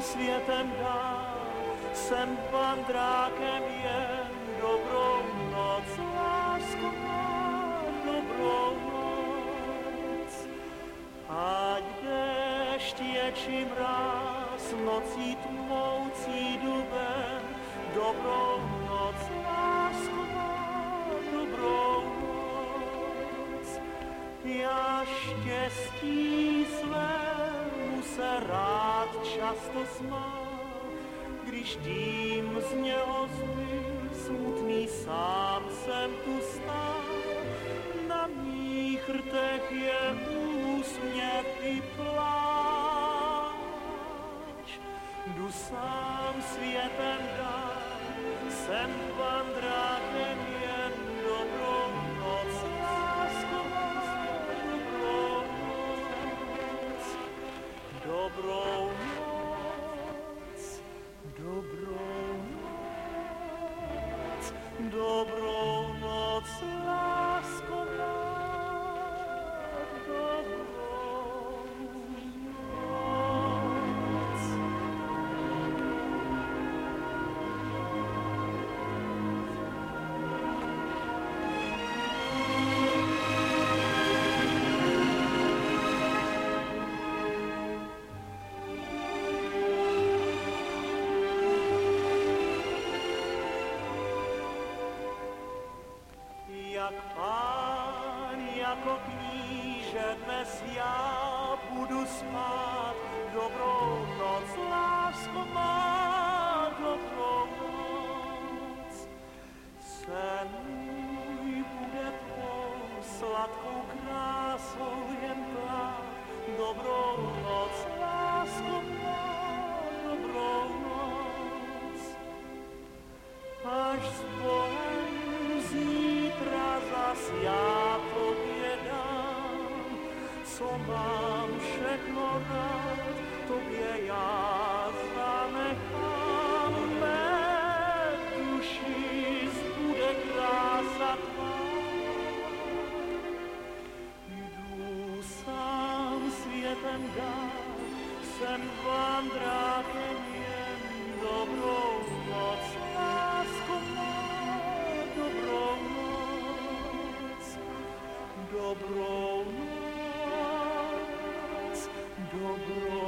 světem dál, jsem vandrákem jen dobrou noc, lásko má dobrou noc. Ať dešť je či mráz, nocí tmoucí dubem, dobrou noc, lásko má dobrou noc. Já štěstí se rád často smál, když tím z něho zbyl smutný sám jsem tu stál. Na mých rtech je úsměv i pláč. Jdu sám světem dál, jsem vandrákem dobrou noc, dobrou noc, dobrou noc, lásko Jak pán, jako kníže dnes já budu spát. Dobrou noc, lásko má, dobrou noc. Sen můj bude tvou sladkou krásou jen plát. Dobrou noc, lásko má, dobrou noc. Až s Bohem zas já tobě dám, co mám všechno rád, tobě já zanechám. Mé duši zbude krása tvá. Jdu sám světem dál, jsem vandrákem jen dobrou noc. Lásko your glory.